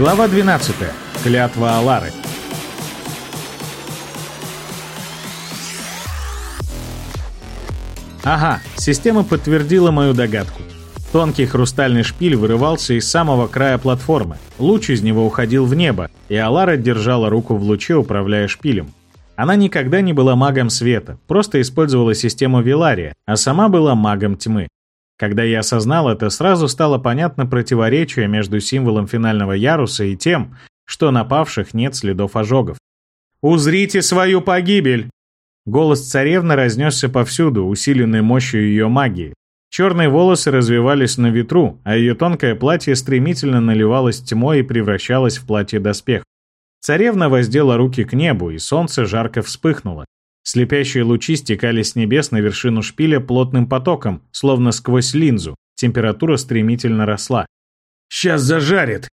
Глава 12. Клятва Алары. Ага, система подтвердила мою догадку. Тонкий хрустальный шпиль вырывался из самого края платформы. Луч из него уходил в небо, и Алара держала руку в луче, управляя шпилем. Она никогда не была магом света, просто использовала систему Вилария, а сама была магом тьмы. Когда я осознал это, сразу стало понятно противоречие между символом финального яруса и тем, что на павших нет следов ожогов. «Узрите свою погибель!» Голос царевны разнесся повсюду, усиленный мощью ее магии. Черные волосы развивались на ветру, а ее тонкое платье стремительно наливалось тьмой и превращалось в платье-доспех. Царевна воздела руки к небу, и солнце жарко вспыхнуло. Слепящие лучи стекали с небес на вершину шпиля плотным потоком, словно сквозь линзу. Температура стремительно росла. «Сейчас зажарит!»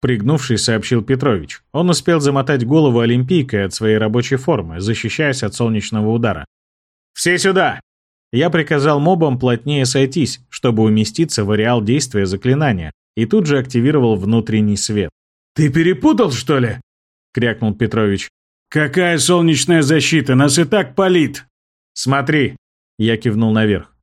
Пригнувшись, сообщил Петрович. Он успел замотать голову олимпийкой от своей рабочей формы, защищаясь от солнечного удара. «Все сюда!» Я приказал мобам плотнее сойтись, чтобы уместиться в ареал действия заклинания, и тут же активировал внутренний свет. «Ты перепутал, что ли?» — крякнул Петрович. «Какая солнечная защита? Нас и так палит!» «Смотри!» — я кивнул наверх.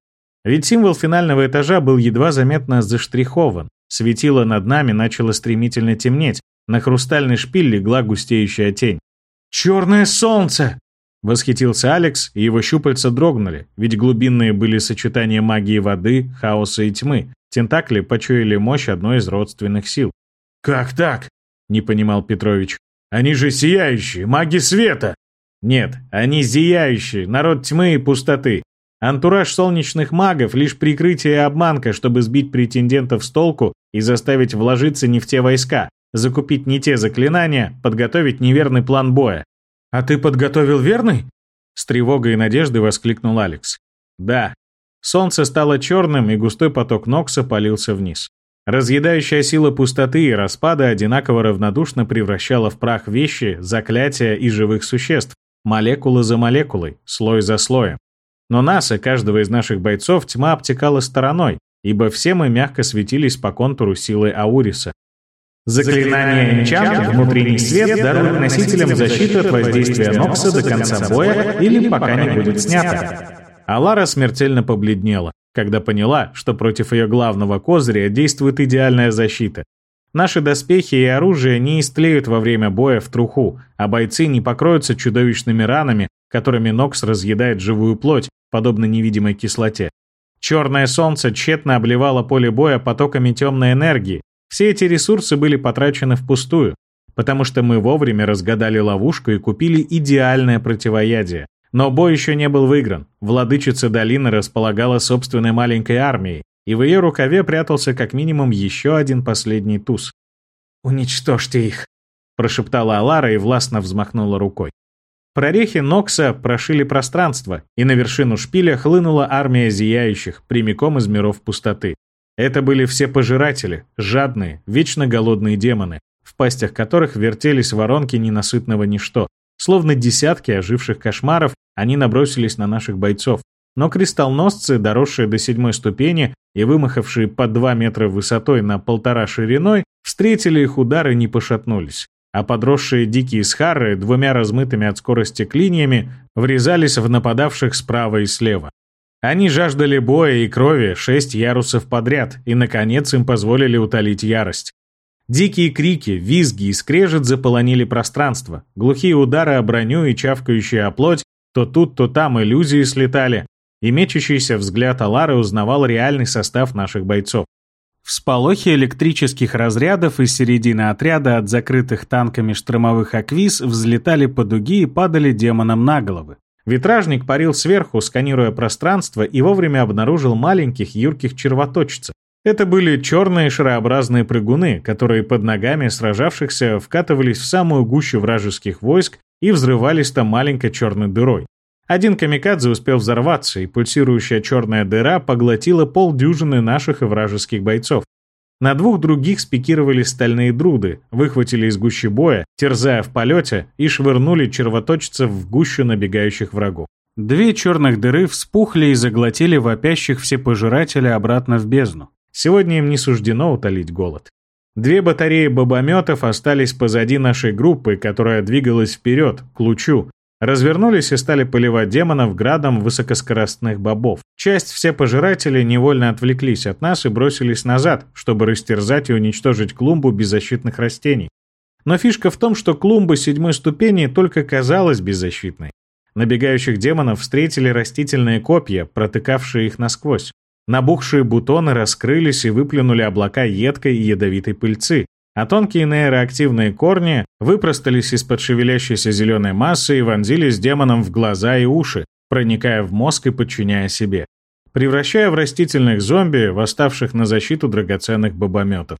Ведь символ финального этажа был едва заметно заштрихован. Светило над нами начало стремительно темнеть, на хрустальный шпиль легла густеющая тень. «Черное солнце!» Восхитился Алекс, и его щупальца дрогнули, ведь глубинные были сочетания магии воды, хаоса и тьмы. Тентакли почуяли мощь одной из родственных сил. «Как так?» — не понимал Петрович. Они же сияющие, маги света!» «Нет, они зияющие, народ тьмы и пустоты. Антураж солнечных магов — лишь прикрытие и обманка, чтобы сбить претендентов с толку и заставить вложиться не в те войска, закупить не те заклинания, подготовить неверный план боя». «А ты подготовил верный?» С тревогой и надеждой воскликнул Алекс. «Да». Солнце стало черным, и густой поток Нокса полился вниз. Разъедающая сила пустоты и распада одинаково равнодушно превращала в прах вещи, заклятия и живых существ, молекулы за молекулой, слой за слоем. Но нас и каждого из наших бойцов тьма обтекала стороной, ибо все мы мягко светились по контуру силы Ауриса. Заклинание Энчант «Внутренний свет» дарует носителям защиту от воздействия Нокса до конца боя или пока не будет снято. Алара смертельно побледнела когда поняла, что против ее главного козыря действует идеальная защита. Наши доспехи и оружие не истлеют во время боя в труху, а бойцы не покроются чудовищными ранами, которыми Нокс разъедает живую плоть, подобно невидимой кислоте. Черное солнце тщетно обливало поле боя потоками темной энергии. Все эти ресурсы были потрачены впустую, потому что мы вовремя разгадали ловушку и купили идеальное противоядие. Но бой еще не был выигран. Владычица долины располагала собственной маленькой армией, и в ее рукаве прятался как минимум еще один последний туз. «Уничтожьте их!» – прошептала Алара и властно взмахнула рукой. Прорехи Нокса прошили пространство, и на вершину шпиля хлынула армия зияющих, прямиком из миров пустоты. Это были все пожиратели, жадные, вечно голодные демоны, в пастях которых вертелись воронки ненасытного ничто, Словно десятки оживших кошмаров, они набросились на наших бойцов. Но кристаллносцы, доросшие до седьмой ступени и вымахавшие по два метра высотой на полтора шириной, встретили их удары и не пошатнулись. А подросшие дикие схары двумя размытыми от скорости клиньями врезались в нападавших справа и слева. Они жаждали боя и крови шесть ярусов подряд, и, наконец, им позволили утолить ярость. Дикие крики, визги и скрежет заполонили пространство. Глухие удары о броню и чавкающая о плоть, то тут, то там иллюзии слетали. И мечущийся взгляд Алары узнавал реальный состав наших бойцов. Всполохи электрических разрядов из середины отряда от закрытых танками штормовых аквиз взлетали по дуге и падали демонам на головы. Витражник парил сверху, сканируя пространство, и вовремя обнаружил маленьких юрких червоточцев. Это были черные шарообразные прыгуны, которые под ногами сражавшихся вкатывались в самую гущу вражеских войск и взрывались там маленькой черной дырой. Один камикадзе успел взорваться, и пульсирующая черная дыра поглотила полдюжины наших и вражеских бойцов. На двух других спикировали стальные друды, выхватили из гущи боя, терзая в полете, и швырнули червоточцев в гущу набегающих врагов. Две черных дыры вспухли и заглотили вопящих всепожирателя обратно в бездну. Сегодня им не суждено утолить голод. Две батареи бобометов остались позади нашей группы, которая двигалась вперед, к лучу. Развернулись и стали поливать демонов градом высокоскоростных бобов. Часть все пожиратели невольно отвлеклись от нас и бросились назад, чтобы растерзать и уничтожить клумбу беззащитных растений. Но фишка в том, что клумба седьмой ступени только казалась беззащитной. Набегающих демонов встретили растительные копья, протыкавшие их насквозь. Набухшие бутоны раскрылись и выплюнули облака едкой и ядовитой пыльцы, а тонкие нейроактивные корни выпростались из-под шевелящейся зеленой массы и вонзились демонам в глаза и уши, проникая в мозг и подчиняя себе, превращая в растительных зомби, восставших на защиту драгоценных бобометов.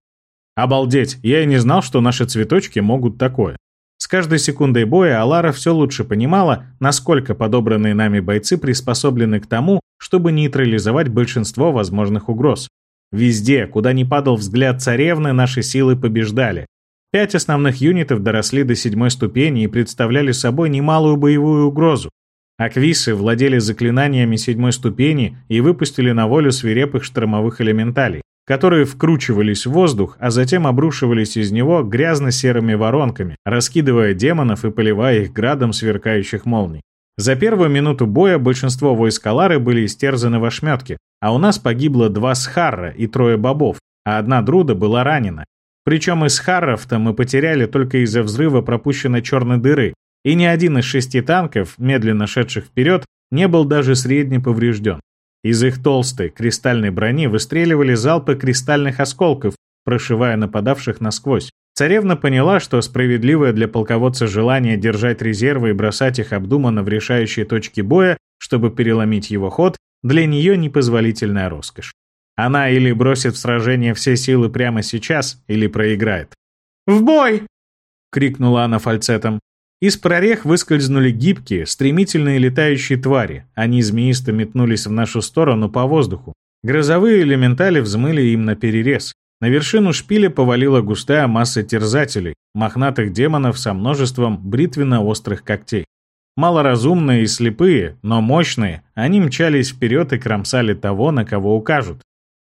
Обалдеть, я и не знал, что наши цветочки могут такое. С каждой секундой боя Алара все лучше понимала, насколько подобранные нами бойцы приспособлены к тому, чтобы нейтрализовать большинство возможных угроз. Везде, куда ни падал взгляд царевны, наши силы побеждали. Пять основных юнитов доросли до седьмой ступени и представляли собой немалую боевую угрозу. Аквисы владели заклинаниями седьмой ступени и выпустили на волю свирепых штормовых элементалей которые вкручивались в воздух, а затем обрушивались из него грязно-серыми воронками, раскидывая демонов и поливая их градом сверкающих молний. За первую минуту боя большинство войск Алары были истерзаны в ошметке, а у нас погибло два Схарра и трое бобов, а одна Друда была ранена. Причем из Схарров-то мы потеряли только из-за взрыва пропущенной черной дыры, и ни один из шести танков, медленно шедших вперед, не был даже средне поврежден. Из их толстой кристальной брони выстреливали залпы кристальных осколков, прошивая нападавших насквозь. Царевна поняла, что справедливое для полководца желание держать резервы и бросать их обдуманно в решающие точки боя, чтобы переломить его ход, для нее непозволительная роскошь. Она или бросит в сражение все силы прямо сейчас, или проиграет. «В бой!» — крикнула она фальцетом. Из прорех выскользнули гибкие, стремительные летающие твари. Они змеисто метнулись в нашу сторону по воздуху. Грозовые элементали взмыли им на перерез. На вершину шпиля повалила густая масса терзателей, мохнатых демонов со множеством бритвенно-острых когтей. Малоразумные и слепые, но мощные, они мчались вперед и кромсали того, на кого укажут.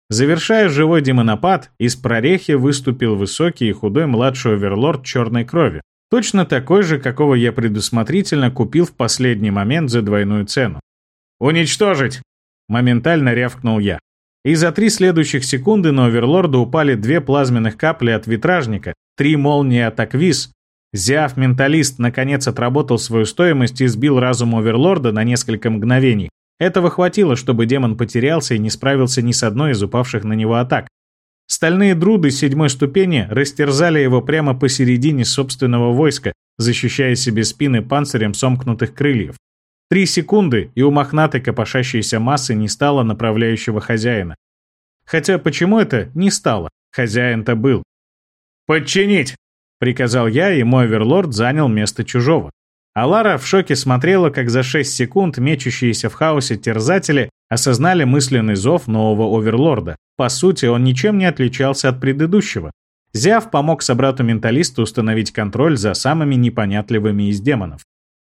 Завершая живой демонопад, из прорехи выступил высокий и худой младший оверлорд черной крови. Точно такой же, какого я предусмотрительно купил в последний момент за двойную цену. «Уничтожить!» — моментально рявкнул я. И за три следующих секунды на Оверлорда упали две плазменных капли от витражника, три молнии от Аквиз. Зиаф Менталист наконец отработал свою стоимость и сбил разум Оверлорда на несколько мгновений. Этого хватило, чтобы демон потерялся и не справился ни с одной из упавших на него атак. Стальные друды седьмой ступени растерзали его прямо посередине собственного войска, защищая себе спины панцирем сомкнутых крыльев. Три секунды, и у мохнатой копошащейся массы не стало направляющего хозяина. Хотя почему это не стало? Хозяин-то был. «Подчинить!» — приказал я, и мой оверлорд занял место чужого. А Лара в шоке смотрела, как за 6 секунд мечущиеся в хаосе терзатели осознали мысленный зов нового оверлорда. По сути, он ничем не отличался от предыдущего. Зяв помог собрату-менталисту установить контроль за самыми непонятливыми из демонов.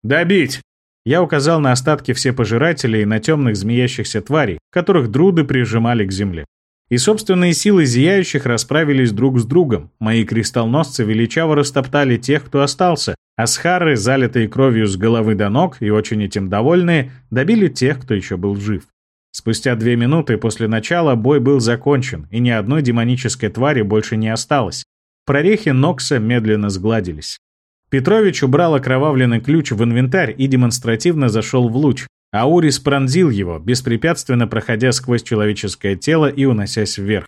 «Добить!» Я указал на остатки всепожирателей и на темных змеящихся тварей, которых друды прижимали к земле. И собственные силы зияющих расправились друг с другом. Мои кристаллносцы величаво растоптали тех, кто остался, а схары, залитые кровью с головы до ног и очень этим довольные, добили тех, кто еще был жив. Спустя две минуты после начала бой был закончен, и ни одной демонической твари больше не осталось. Прорехи Нокса медленно сгладились. Петрович убрал окровавленный ключ в инвентарь и демонстративно зашел в луч, Аурис пронзил его, беспрепятственно проходя сквозь человеческое тело и уносясь вверх.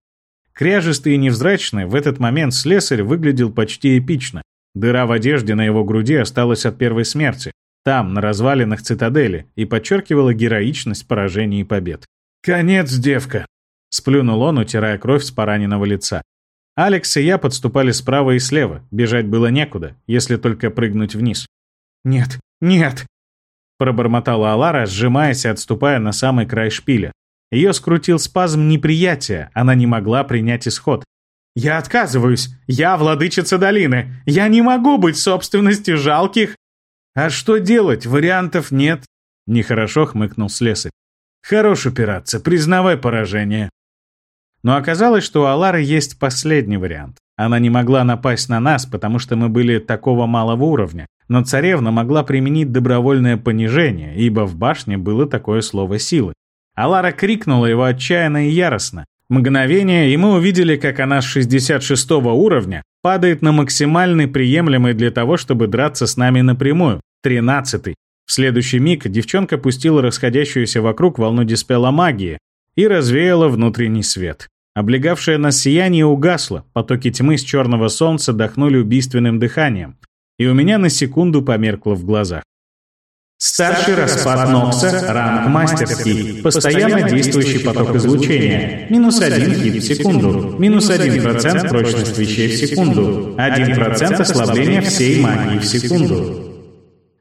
Кряжистый и невзрачный, в этот момент слесарь выглядел почти эпично. Дыра в одежде на его груди осталась от первой смерти, там, на развалинах цитадели, и подчеркивала героичность поражений и побед. «Конец, девка!» — сплюнул он, утирая кровь с пораненного лица. Алекс и я подступали справа и слева, бежать было некуда, если только прыгнуть вниз. «Нет, нет!» Пробормотала Алара, сжимаясь и отступая на самый край шпиля. Ее скрутил спазм неприятия, она не могла принять исход. «Я отказываюсь! Я владычица долины! Я не могу быть собственностью жалких!» «А что делать? Вариантов нет!» Нехорошо хмыкнул слесарь. «Хорош упираться, признавай поражение!» Но оказалось, что у Алары есть последний вариант. Она не могла напасть на нас, потому что мы были такого малого уровня, но царевна могла применить добровольное понижение, ибо в башне было такое слово силы. Алара крикнула его отчаянно и яростно. Мгновение, и мы увидели, как она с 66 уровня падает на максимальный приемлемый для того, чтобы драться с нами напрямую, 13 -й. В следующий миг девчонка пустила расходящуюся вокруг волну диспела магии и развеяла внутренний свет. Облегавшее нас сияние угасло, потоки тьмы с черного солнца дохнули убийственным дыханием, и у меня на секунду померкло в глазах. Старший распад Нокса, ранг мастерский, постоянно действующий поток излучения, минус 1 хит в секунду, минус 1% прочность вещей в секунду, 1% ослабления всей магии в секунду.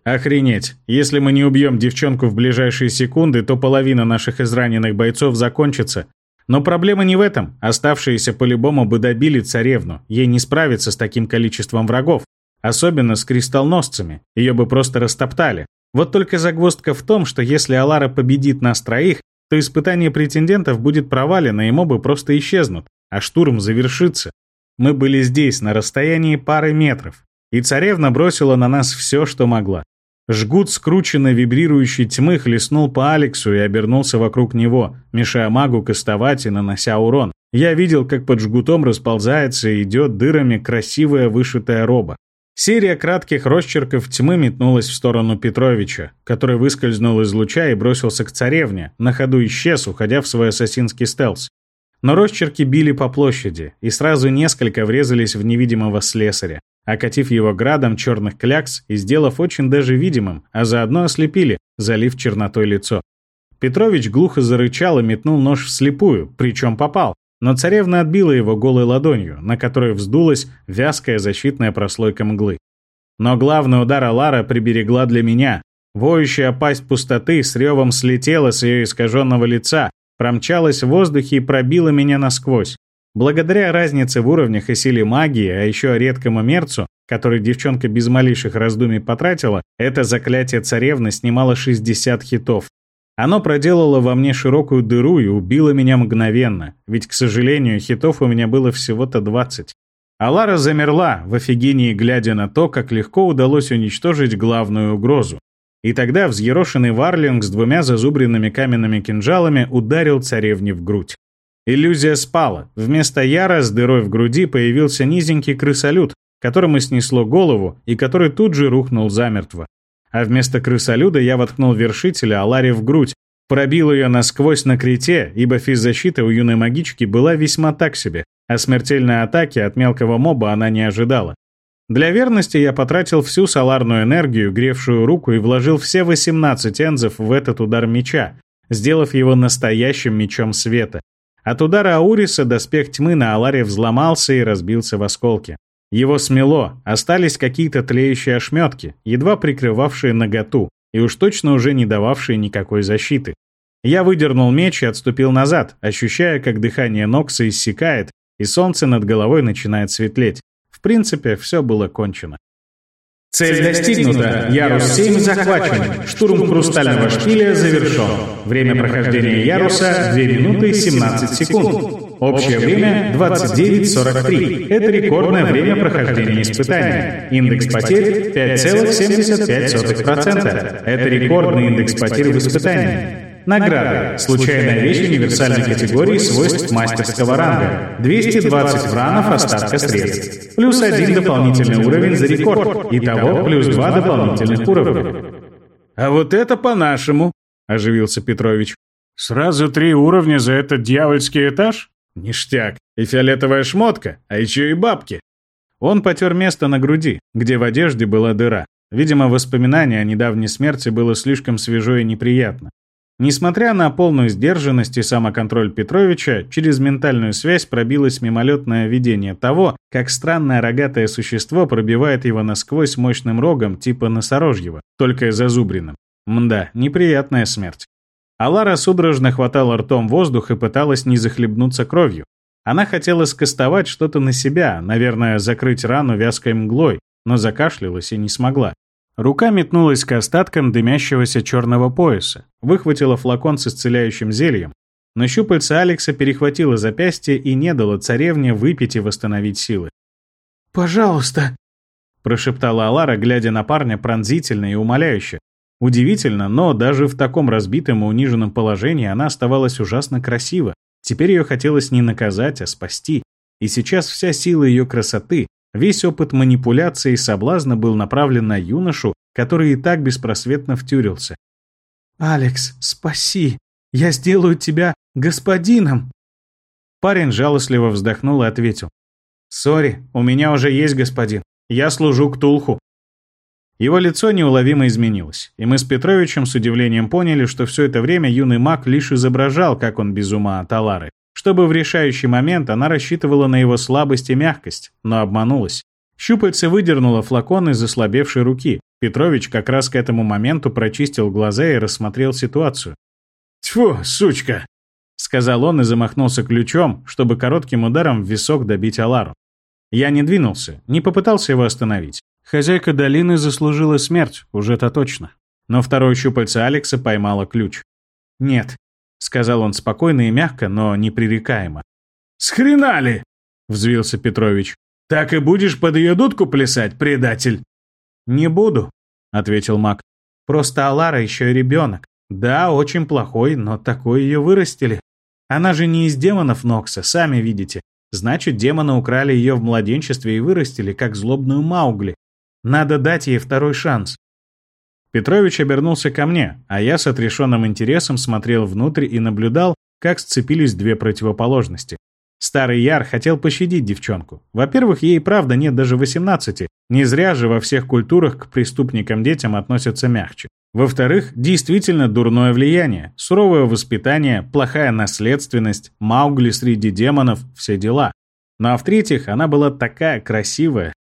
Охренеть, если мы не убьем девчонку в ближайшие секунды, то половина наших израненных бойцов закончится, но проблема не в этом. Оставшиеся по-любому бы добили царевну. Ей не справиться с таким количеством врагов. Особенно с кристаллносцами. Ее бы просто растоптали. Вот только загвоздка в том, что если Алара победит нас троих, то испытание претендентов будет провалено, и мобы просто исчезнут, а штурм завершится. Мы были здесь, на расстоянии пары метров, и царевна бросила на нас все, что могла. Жгут скрученной вибрирующей тьмы хлестнул по Алексу и обернулся вокруг него, мешая магу кастовать и нанося урон. Я видел, как под жгутом расползается и идет дырами красивая вышитая роба. Серия кратких росчерков тьмы метнулась в сторону Петровича, который выскользнул из луча и бросился к царевне, на ходу исчез, уходя в свой ассасинский стелс. Но росчерки били по площади, и сразу несколько врезались в невидимого слесаря окатив его градом черных клякс и сделав очень даже видимым, а заодно ослепили, залив чернотой лицо. Петрович глухо зарычал и метнул нож вслепую, причем попал, но царевна отбила его голой ладонью, на которой вздулась вязкая защитная прослойка мглы. Но главный удар Алара приберегла для меня. Воющая пасть пустоты с ревом слетела с ее искаженного лица, промчалась в воздухе и пробила меня насквозь. Благодаря разнице в уровнях и силе магии, а еще редкому мерцу, который девчонка без малейших раздумий потратила, это заклятие царевны снимало 60 хитов. Оно проделало во мне широкую дыру и убило меня мгновенно, ведь, к сожалению, хитов у меня было всего-то 20. Алара замерла, в офигении глядя на то, как легко удалось уничтожить главную угрозу. И тогда взъерошенный варлинг с двумя зазубренными каменными кинжалами ударил царевне в грудь. Иллюзия спала. Вместо Яра с дырой в груди появился низенький крысолют, которому снесло голову и который тут же рухнул замертво. А вместо крысолюда я воткнул вершителя Аларе в грудь, пробил ее насквозь на крите, ибо физзащита у юной магички была весьма так себе, а смертельной атаки от мелкого моба она не ожидала. Для верности я потратил всю соларную энергию, гревшую руку, и вложил все 18 энзов в этот удар меча, сделав его настоящим мечом света. От удара Ауриса доспех тьмы на Аларе взломался и разбился в осколки. Его смело, остались какие-то тлеющие ошметки, едва прикрывавшие наготу, и уж точно уже не дававшие никакой защиты. Я выдернул меч и отступил назад, ощущая, как дыхание Нокса иссякает, и солнце над головой начинает светлеть. В принципе, все было кончено. Цель достигнута. Ярус 7 захвачен. Штурм хрустального шпиля завершен. Время прохождения яруса 2 минуты 17 секунд. Общее время 29.43. Это рекордное время прохождения испытания. Индекс потерь 5,75%. Это рекордный индекс потерь в испытании. Награды. Случайная вещь универсальной категории свойств мастерского ранга. 220 вранов остатка средств. Плюс один дополнительный уровень за рекорд. Итого плюс два дополнительных уровня. «А вот это по-нашему», — оживился Петрович. «Сразу три уровня за этот дьявольский этаж? Ништяк. И фиолетовая шмотка, а еще и бабки». Он потер место на груди, где в одежде была дыра. Видимо, воспоминание о недавней смерти было слишком свежо и неприятно. Несмотря на полную сдержанность и самоконтроль Петровича, через ментальную связь пробилось мимолетное видение того, как странное рогатое существо пробивает его насквозь мощным рогом типа носорожьего, только зазубренным. Мда, неприятная смерть. Алара судорожно хватала ртом воздух и пыталась не захлебнуться кровью. Она хотела скостовать что-то на себя, наверное, закрыть рану вязкой мглой, но закашлялась и не смогла. Рука метнулась к остаткам дымящегося черного пояса, выхватила флакон с исцеляющим зельем, но щупальца Алекса перехватило запястье и не дало царевне выпить и восстановить силы. «Пожалуйста», — прошептала Алара, глядя на парня пронзительно и умоляюще. Удивительно, но даже в таком разбитом и униженном положении она оставалась ужасно красива. Теперь ее хотелось не наказать, а спасти. И сейчас вся сила ее красоты, весь опыт манипуляции и соблазна был направлен на юношу, который и так беспросветно втюрился. «Алекс, спаси! Я сделаю тебя господином!» Парень жалостливо вздохнул и ответил. «Сори, у меня уже есть господин. Я служу к Тулху». Его лицо неуловимо изменилось, и мы с Петровичем с удивлением поняли, что все это время юный маг лишь изображал, как он без ума от Алары, чтобы в решающий момент она рассчитывала на его слабость и мягкость, но обманулась. Щупальце выдернуло флакон из ослабевшей руки. Петрович как раз к этому моменту прочистил глаза и рассмотрел ситуацию. «Тьфу, сучка!» — сказал он и замахнулся ключом, чтобы коротким ударом в висок добить Алару. Я не двинулся, не попытался его остановить. Хозяйка долины заслужила смерть, уже-то точно. Но второе щупальце Алекса поймало ключ. «Нет», — сказал он спокойно и мягко, но непререкаемо. «Схренали!» — взвился Петрович. «Так и будешь под ее дудку плясать, предатель?» «Не буду», — ответил маг. «Просто Алара еще и ребенок. Да, очень плохой, но такой ее вырастили. Она же не из демонов Нокса, сами видите. Значит, демоны украли ее в младенчестве и вырастили, как злобную Маугли. Надо дать ей второй шанс. Петрович обернулся ко мне, а я с отрешенным интересом смотрел внутрь и наблюдал, как сцепились две противоположности. Старый Яр хотел пощадить девчонку. Во-первых, ей правда нет даже 18. Не зря же во всех культурах к преступникам детям относятся мягче. Во-вторых, действительно дурное влияние, суровое воспитание, плохая наследственность, Маугли среди демонов, все дела. Ну а в-третьих, она была такая красивая,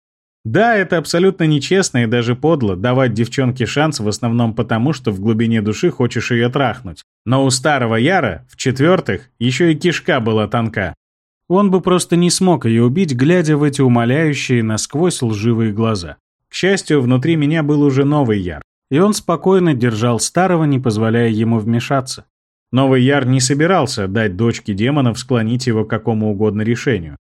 да, это абсолютно нечестно и даже подло давать девчонке шанс в основном потому, что в глубине души хочешь ее трахнуть. Но у старого Яра, в-четвертых, еще и кишка была тонка. Он бы просто не смог ее убить, глядя в эти умоляющие насквозь лживые глаза. К счастью, внутри меня был уже новый Яр, и он спокойно держал старого, не позволяя ему вмешаться. Новый Яр не собирался дать дочке демонов склонить его к какому угодно решению.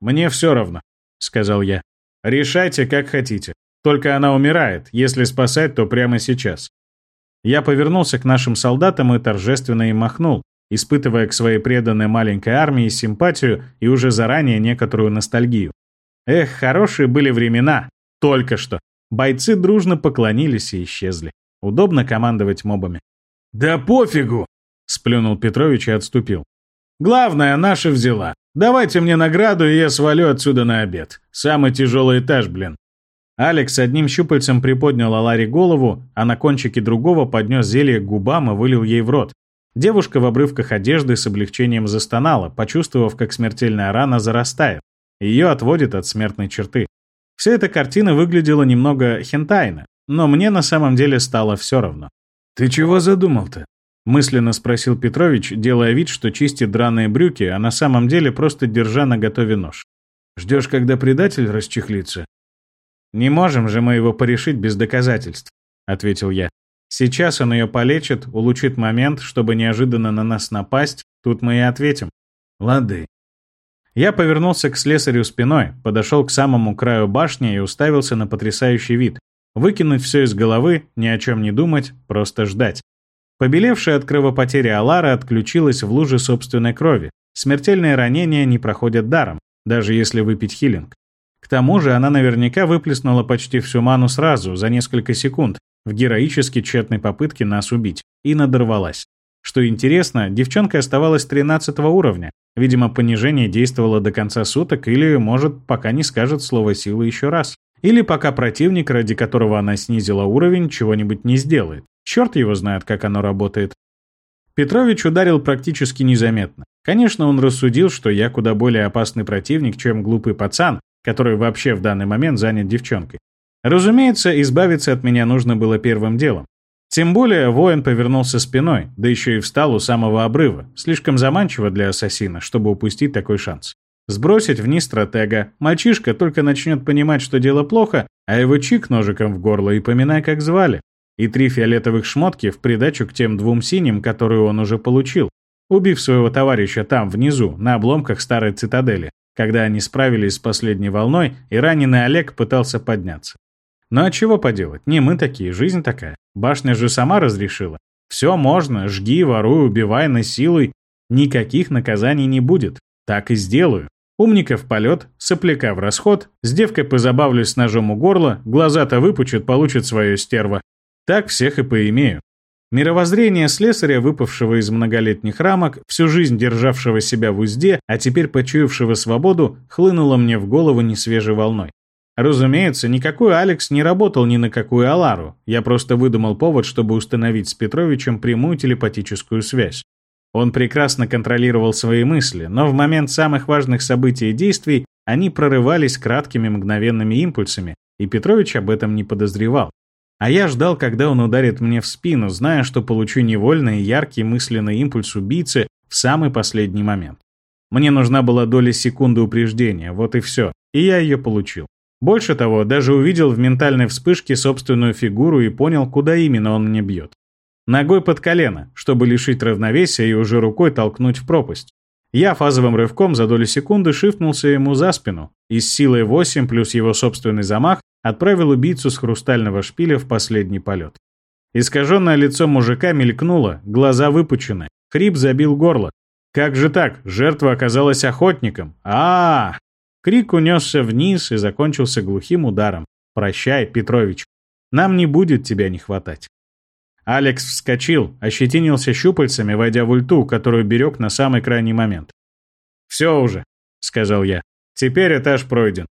«Мне все равно», — сказал я. Решайте, как хотите. Только она умирает. Если спасать, то прямо сейчас. Я повернулся к нашим солдатам и торжественно им махнул, испытывая к своей преданной маленькой армии симпатию и уже заранее некоторую ностальгию. Эх, хорошие были времена. Только что. Бойцы дружно поклонились и исчезли. Удобно командовать мобами. «Да пофигу!» — сплюнул Петрович и отступил. «Главное, наша взяла. Давайте мне награду, и я свалю отсюда на обед. Самый тяжелый этаж, блин. Алекс одним щупальцем приподнял Аларе голову, а на кончике другого поднес зелье к губам и вылил ей в рот. Девушка в обрывках одежды с облегчением застонала, почувствовав, как смертельная рана зарастает. Ее отводит от смертной черты. Вся эта картина выглядела немного хентайно, но мне на самом деле стало все равно. «Ты чего задумал-то?» Мысленно спросил Петрович, делая вид, что чистит драные брюки, а на самом деле просто держа на готове нож. «Ждешь, когда предатель расчехлится?» «Не можем же мы его порешить без доказательств», — ответил я. «Сейчас он ее полечит, улучшит момент, чтобы неожиданно на нас напасть, тут мы и ответим». «Лады». Я повернулся к слесарю спиной, подошел к самому краю башни и уставился на потрясающий вид. Выкинуть все из головы, ни о чем не думать, просто ждать. Побелевшая от кровопотери Алара отключилась в луже собственной крови. Смертельные ранения не проходят даром, даже если выпить хилинг. К тому же она наверняка выплеснула почти всю ману сразу, за несколько секунд, в героически тщетной попытке нас убить, и надорвалась. Что интересно, девчонка оставалась 13 уровня. Видимо, понижение действовало до конца суток или, может, пока не скажет слово силы еще раз. Или пока противник, ради которого она снизила уровень, чего-нибудь не сделает. Черт его знает, как оно работает. Петрович ударил практически незаметно. Конечно, он рассудил, что я куда более опасный противник, чем глупый пацан, который вообще в данный момент занят девчонкой. Разумеется, избавиться от меня нужно было первым делом. Тем более воин повернулся спиной, да еще и встал у самого обрыва, слишком заманчиво для ассасина, чтобы упустить такой шанс. Сбросить вниз стратега, мальчишка только начнет понимать, что дело плохо, а его чик ножиком в горло и поминай, как звали и три фиолетовых шмотки в придачу к тем двум синим, которые он уже получил, убив своего товарища там, внизу, на обломках старой цитадели. когда они справились с последней волной, и раненый Олег пытался подняться. Ну а чего поделать, не мы такие, жизнь такая. Башня же сама разрешила. Все можно, жги, воруй, убивай, насилуй. Никаких наказаний не будет. Так и сделаю. Умника в полет, сопляка в расход, с девкой позабавлюсь с ножом у горла, глаза-то выпучат, получит свое стерва. Так всех и поимею. Мировоззрение слесаря, выпавшего из многолетних рамок, всю жизнь державшего себя в узде, а теперь почуявшего свободу, хлынуло мне в голову несвежей волной. Разумеется, никакой Алекс не работал ни на какую Алару. Я просто выдумал повод, чтобы установить с Петровичем прямую телепатическую связь. Он прекрасно контролировал свои мысли, но в момент самых важных событий и действий они прорывались краткими мгновенными импульсами, и Петрович об этом не подозревал. А я ждал, когда он ударит мне в спину, зная, что получу невольный яркий мысленный импульс убийцы в самый последний момент. Мне нужна была доля секунды упреждения, вот и все, и я ее получил. Больше того, даже увидел в ментальной вспышке собственную фигуру и понял, куда именно он мне бьет. Ногой под колено, чтобы лишить равновесия и уже рукой толкнуть в пропасть. Я фазовым рывком за долю секунды шифнулся ему за спину и с силой 8 плюс его собственный замах отправил убийцу с хрустального шпиля в последний полет. Искаженное лицо мужика мелькнуло, глаза выпучены, хрип забил горло. Как же так? Жертва оказалась охотником. А, -а, -а Крик унесся вниз и закончился глухим ударом. «Прощай, Петрович. Нам не будет тебя не хватать». Алекс вскочил, ощетинился щупальцами, войдя в ульту, которую берег на самый крайний момент. «Все уже», — сказал я. «Теперь этаж пройден.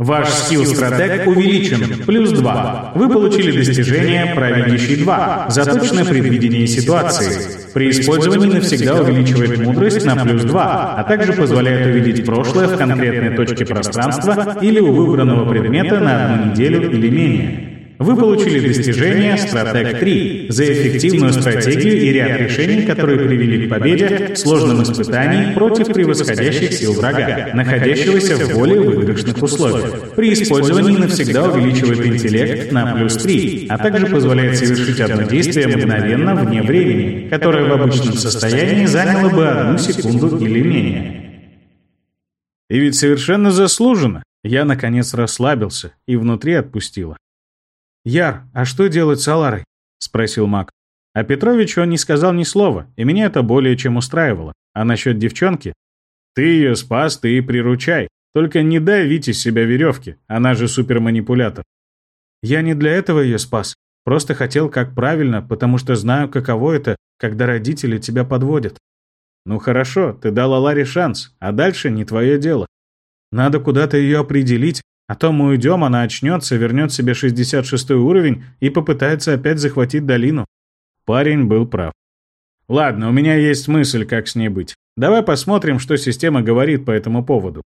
Ваш скилл-стратег увеличен, плюс 2. Вы получили достижение «Провидящий 2» за точное предвидение ситуации. При использовании навсегда увеличивает мудрость на плюс 2, а также позволяет увидеть прошлое в конкретной точке пространства или у выбранного предмета на одну неделю или менее. Вы получили достижение «Стратег 3» за эффективную стратегию и ряд решений, которые привели к победе в сложном испытании против превосходящих сил врага, находящегося в более выигрышных условиях. При использовании навсегда увеличивает интеллект на плюс 3, а также позволяет совершить одно действие мгновенно вне времени, которое в обычном состоянии заняло бы одну секунду или менее. И ведь совершенно заслуженно. Я, наконец, расслабился и внутри отпустила. «Яр, а что делать с Аларой?» — спросил маг. А Петровичу он не сказал ни слова, и меня это более чем устраивало. А насчет девчонки? Ты ее спас, ты и приручай. Только не дай Вите себя веревки, она же суперманипулятор. Я не для этого ее спас. Просто хотел как правильно, потому что знаю, каково это, когда родители тебя подводят. Ну хорошо, ты дал Аларе шанс, а дальше не твое дело. Надо куда-то ее определить, а то мы уйдем, она очнется, вернет себе 66 уровень и попытается опять захватить долину. Парень был прав. Ладно, у меня есть мысль, как с ней быть. Давай посмотрим, что система говорит по этому поводу.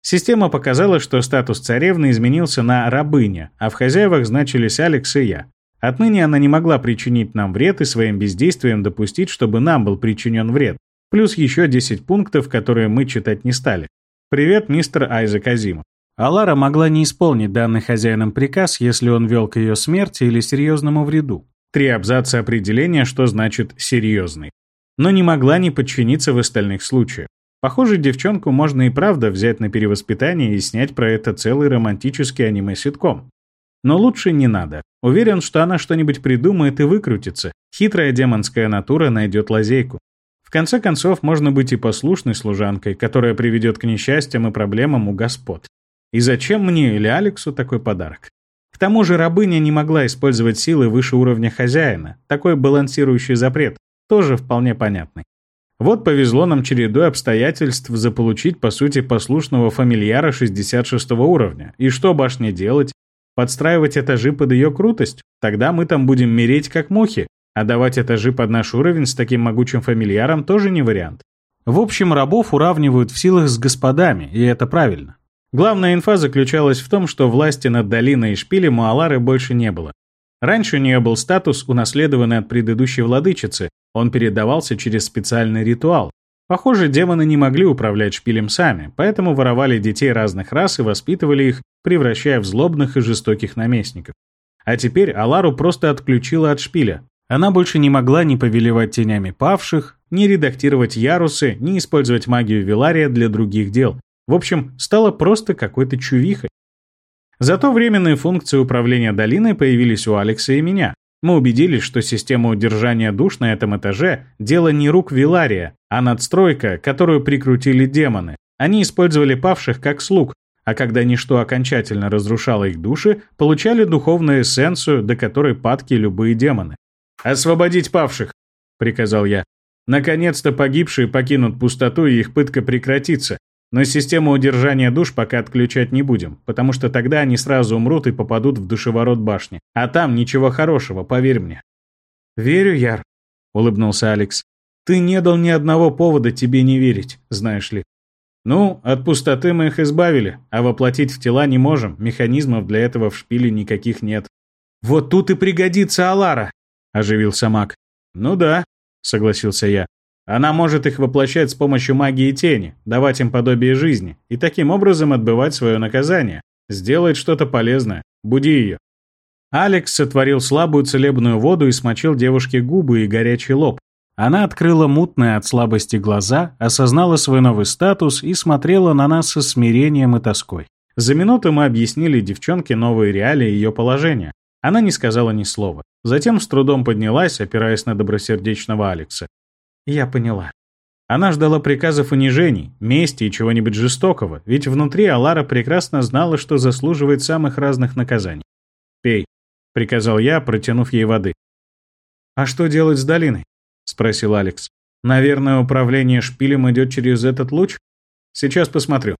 Система показала, что статус царевны изменился на «рабыня», а в хозяевах значились Алекс и я. Отныне она не могла причинить нам вред и своим бездействием допустить, чтобы нам был причинен вред. Плюс еще 10 пунктов, которые мы читать не стали. Привет, мистер Айзек Азимов. Алара могла не исполнить данный хозяином приказ, если он вел к ее смерти или серьезному вреду. Три абзаца определения, что значит «серьезный». Но не могла не подчиниться в остальных случаях. Похоже, девчонку можно и правда взять на перевоспитание и снять про это целый романтический аниме-ситком. Но лучше не надо. Уверен, что она что-нибудь придумает и выкрутится. Хитрая демонская натура найдет лазейку. В конце концов, можно быть и послушной служанкой, которая приведет к несчастьям и проблемам у господ. И зачем мне или Алексу такой подарок? К тому же рабыня не могла использовать силы выше уровня хозяина. Такой балансирующий запрет тоже вполне понятный. Вот повезло нам чередой обстоятельств заполучить, по сути, послушного фамильяра 66 уровня. И что башне делать? Подстраивать этажи под ее крутость? Тогда мы там будем мереть как мухи. А давать этажи под наш уровень с таким могучим фамильяром тоже не вариант. В общем, рабов уравнивают в силах с господами, и это правильно. Главная инфа заключалась в том, что власти над долиной и шпилем у Алары больше не было. Раньше у нее был статус, унаследованный от предыдущей владычицы, он передавался через специальный ритуал. Похоже, демоны не могли управлять шпилем сами, поэтому воровали детей разных рас и воспитывали их, превращая в злобных и жестоких наместников. А теперь Алару просто отключила от шпиля. Она больше не могла ни повелевать тенями павших, ни редактировать ярусы, ни использовать магию Вилария для других дел. В общем, стало просто какой-то чувихой. Зато временные функции управления долиной появились у Алекса и меня. Мы убедились, что система удержания душ на этом этаже – дело не рук Вилария, а надстройка, которую прикрутили демоны. Они использовали павших как слуг, а когда ничто окончательно разрушало их души, получали духовную эссенцию, до которой падки любые демоны. «Освободить павших!» – приказал я. «Наконец-то погибшие покинут пустоту, и их пытка прекратится. Но систему удержания душ пока отключать не будем, потому что тогда они сразу умрут и попадут в душеворот башни. А там ничего хорошего, поверь мне». «Верю, Яр», — улыбнулся Алекс. «Ты не дал ни одного повода тебе не верить, знаешь ли». «Ну, от пустоты мы их избавили, а воплотить в тела не можем, механизмов для этого в шпиле никаких нет». «Вот тут и пригодится Алара», — оживился маг. «Ну да», — согласился я. Она может их воплощать с помощью магии тени, давать им подобие жизни и таким образом отбывать свое наказание. Сделает что-то полезное. Буди ее. Алекс сотворил слабую целебную воду и смочил девушке губы и горячий лоб. Она открыла мутные от слабости глаза, осознала свой новый статус и смотрела на нас со смирением и тоской. За минуту мы объяснили девчонке новые реалии ее положения. Она не сказала ни слова. Затем с трудом поднялась, опираясь на добросердечного Алекса. Я поняла. Она ждала приказов унижений, мести и чего-нибудь жестокого, ведь внутри Алара прекрасно знала, что заслуживает самых разных наказаний. «Пей», — приказал я, протянув ей воды. «А что делать с долиной?» — спросил Алекс. «Наверное, управление шпилем идет через этот луч? Сейчас посмотрю».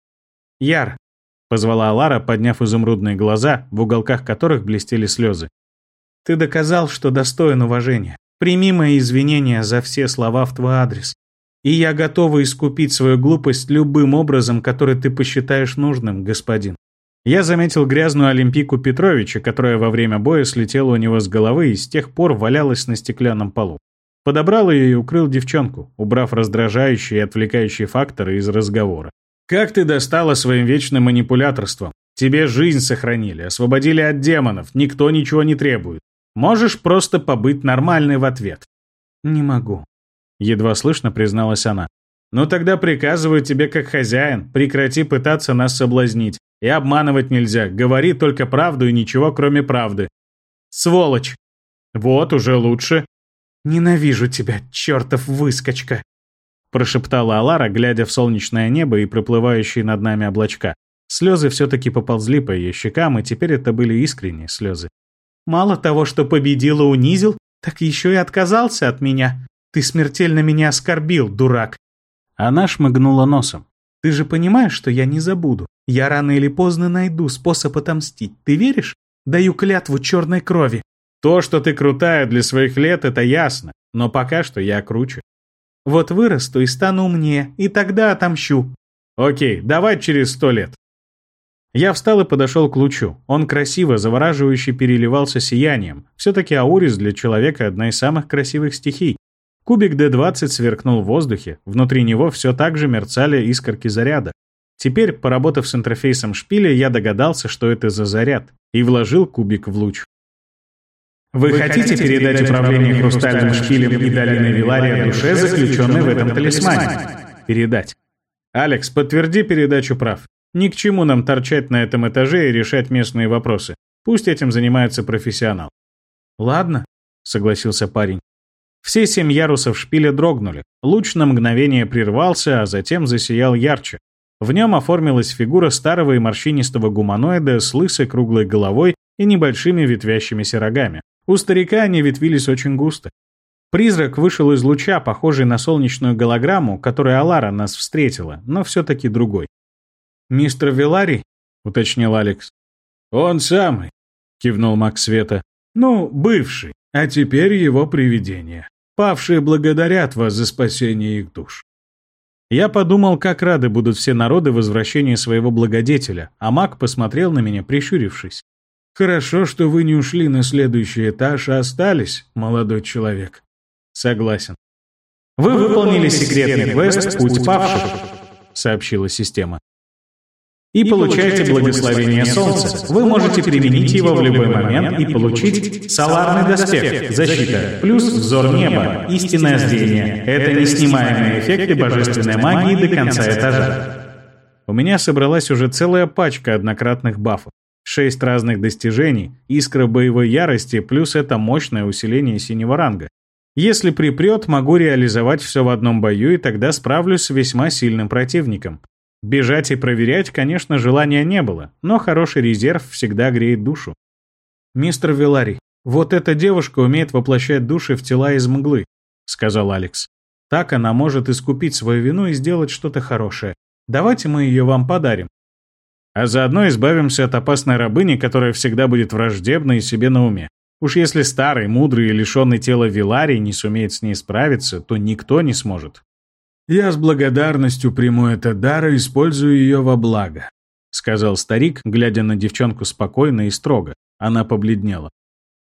«Яр», — позвала Алара, подняв изумрудные глаза, в уголках которых блестели слезы. «Ты доказал, что достоин уважения. Прими мои извинения за все слова в твой адрес. И я готова искупить свою глупость любым образом, который ты посчитаешь нужным, господин. Я заметил грязную Олимпику Петровича, которая во время боя слетела у него с головы и с тех пор валялась на стеклянном полу. Подобрал ее и укрыл девчонку, убрав раздражающие и отвлекающие факторы из разговора. «Как ты достала своим вечным манипуляторством? Тебе жизнь сохранили, освободили от демонов, никто ничего не требует. Можешь просто побыть нормальной в ответ». «Не могу», — едва слышно призналась она. «Ну тогда приказываю тебе как хозяин, прекрати пытаться нас соблазнить. И обманывать нельзя, говори только правду и ничего кроме правды». «Сволочь!» «Вот, уже лучше». «Ненавижу тебя, чертов выскочка!» прошептала Алара, глядя в солнечное небо и проплывающие над нами облачка. Слезы все-таки поползли по ее щекам, и теперь это были искренние слезы. Мало того, что победил и унизил, так еще и отказался от меня. Ты смертельно меня оскорбил, дурак. Она шмыгнула носом. Ты же понимаешь, что я не забуду. Я рано или поздно найду способ отомстить. Ты веришь? Даю клятву черной крови. То, что ты крутая для своих лет, это ясно. Но пока что я круче. Вот вырасту и стану умнее, и тогда отомщу. Окей, давай через сто лет. Я встал и подошел к лучу. Он красиво, завораживающе переливался сиянием. Все-таки аурис для человека одна из самых красивых стихий. Кубик D20 сверкнул в воздухе, внутри него все так же мерцали искорки заряда. Теперь, поработав с интерфейсом шпиля, я догадался, что это за заряд, и вложил кубик в луч. Вы, Вы хотите передать управление хрустальным шпилем и долиной Вилария душе, заключенной в этом талисмане? Передать. Алекс, подтверди передачу прав. Ни к чему нам торчать на этом этаже и решать местные вопросы. Пусть этим занимается профессионал. Ладно, согласился парень. Все семь ярусов шпиля дрогнули. Луч на мгновение прервался, а затем засиял ярче. В нем оформилась фигура старого и морщинистого гуманоида с лысой круглой головой и небольшими ветвящимися рогами. У старика они ветвились очень густо. Призрак вышел из луча, похожий на солнечную голограмму, которой Алара нас встретила, но все-таки другой. «Мистер Вилари?» — уточнил Алекс. «Он самый», — кивнул маг света. «Ну, бывший, а теперь его привидение. Павшие благодарят вас за спасение их душ». Я подумал, как рады будут все народы возвращения своего благодетеля, а маг посмотрел на меня, прищурившись. «Хорошо, что вы не ушли на следующий этаж, а остались, молодой человек». «Согласен». «Вы выполнили секретный квест «Путь павших», — сообщила система. И получаете благословение Солнца. Вы можете применить его в любой момент и получить соларный доспех, защита, плюс взор неба, истинное зрение. Это неснимаемые эффекты божественной магии до конца этажа. У меня собралась уже целая пачка однократных бафов. Шесть разных достижений, искра боевой ярости, плюс это мощное усиление синего ранга. Если припрет, могу реализовать все в одном бою, и тогда справлюсь с весьма сильным противником. Бежать и проверять, конечно, желания не было, но хороший резерв всегда греет душу. «Мистер Вилари, вот эта девушка умеет воплощать души в тела из мглы», — сказал Алекс. «Так она может искупить свою вину и сделать что-то хорошее. Давайте мы ее вам подарим. А заодно избавимся от опасной рабыни, которая всегда будет враждебна и себе на уме. Уж если старый, мудрый и лишенный тела Виларий не сумеет с ней справиться, то никто не сможет. «Я с благодарностью приму этот дар и использую ее во благо», — сказал старик, глядя на девчонку спокойно и строго. Она побледнела.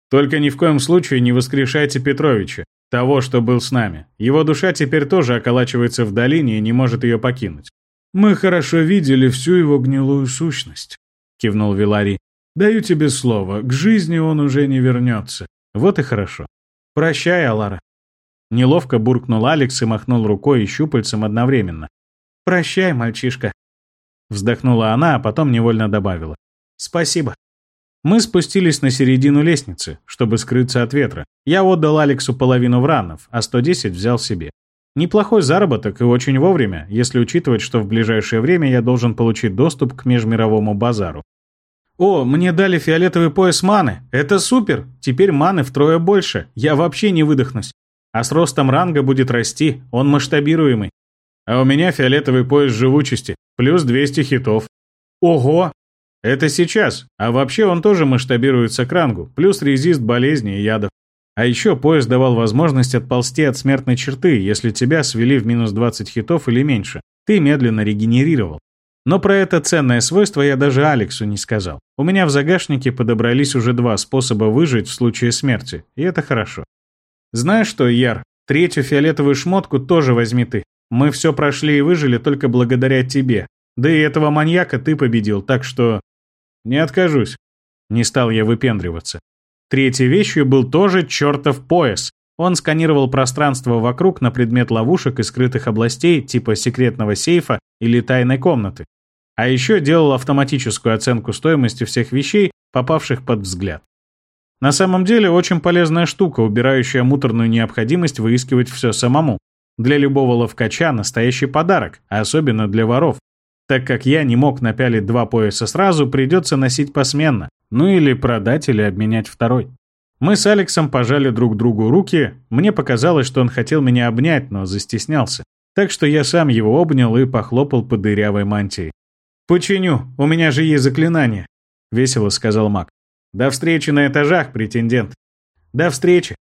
«Только ни в коем случае не воскрешайте Петровича, того, что был с нами. Его душа теперь тоже околачивается в долине и не может ее покинуть. «Мы хорошо видели всю его гнилую сущность», — кивнул Вилари. «Даю тебе слово, к жизни он уже не вернется». «Вот и хорошо. Прощай, Алара». Неловко буркнул Алекс и махнул рукой и щупальцем одновременно. «Прощай, мальчишка». Вздохнула она, а потом невольно добавила. «Спасибо». Мы спустились на середину лестницы, чтобы скрыться от ветра. Я отдал Алексу половину вранов, а 110 взял себе. Неплохой заработок и очень вовремя, если учитывать, что в ближайшее время я должен получить доступ к межмировому базару. «О, мне дали фиолетовый пояс маны! Это супер! Теперь маны втрое больше, я вообще не выдохнусь. А с ростом ранга будет расти, он масштабируемый. А у меня фиолетовый пояс живучести, плюс 200 хитов. Ого! Это сейчас, а вообще он тоже масштабируется к рангу, плюс резист болезней и ядов. А еще пояс давал возможность отползти от смертной черты, если тебя свели в минус 20 хитов или меньше. Ты медленно регенерировал. Но про это ценное свойство я даже Алексу не сказал. У меня в загашнике подобрались уже два способа выжить в случае смерти, и это хорошо. Знаешь что, Яр, третью фиолетовую шмотку тоже возьми ты. Мы все прошли и выжили только благодаря тебе. Да и этого маньяка ты победил, так что... Не откажусь. Не стал я выпендриваться. Третьей вещью был тоже чертов пояс. Он сканировал пространство вокруг на предмет ловушек и скрытых областей типа секретного сейфа или тайной комнаты. А еще делал автоматическую оценку стоимости всех вещей, попавших под взгляд. На самом деле очень полезная штука, убирающая муторную необходимость выискивать все самому. Для любого ловкача настоящий подарок, а особенно для воров. Так как я не мог напялить два пояса сразу, придется носить посменно. Ну или продать или обменять второй. Мы с Алексом пожали друг другу руки. Мне показалось, что он хотел меня обнять, но застеснялся. Так что я сам его обнял и похлопал по дырявой мантии. «Починю, у меня же есть заклинание», — весело сказал маг. «До встречи на этажах, претендент». «До встречи»,